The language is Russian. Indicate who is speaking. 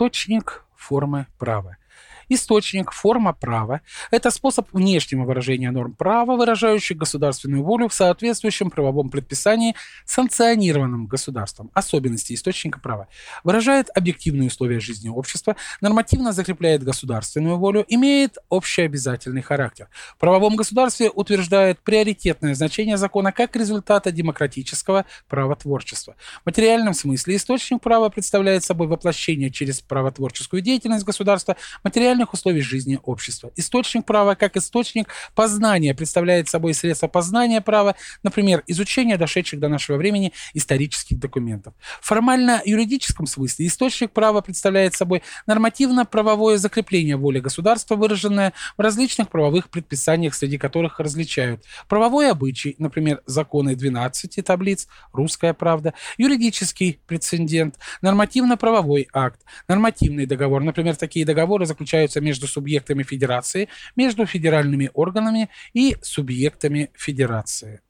Speaker 1: Источник формы права. Источник, форма права – это способ внешнего выражения норм права, выражающих государственную волю в соответствующем правовом предписании, санкционированном государством. Особенности источника права. Выражает объективные условия жизни общества, нормативно закрепляет государственную волю, имеет общеобязательный характер. В правовом государстве утверждает приоритетное значение закона как результата демократического правотворчества. В материальном смысле источник права представляет собой воплощение через правотворческую деятельность государства материальных условий жизни общества. Источник права как источник познания представляет собой средство познания права, например, изучение дошедших до нашего времени исторических документов. В формально-юридическом смысле источник права представляет собой нормативно-правовое закрепление воли государства, выраженное в различных правовых предписаниях, среди которых различают правовой обычай, например, законы 12 таблиц, русская правда, юридический прецедент, нормативно-правовой акт, нормативный договор, например, такие договоры заключаются между субъектами федерации, между федеральными органами и субъектами федерации.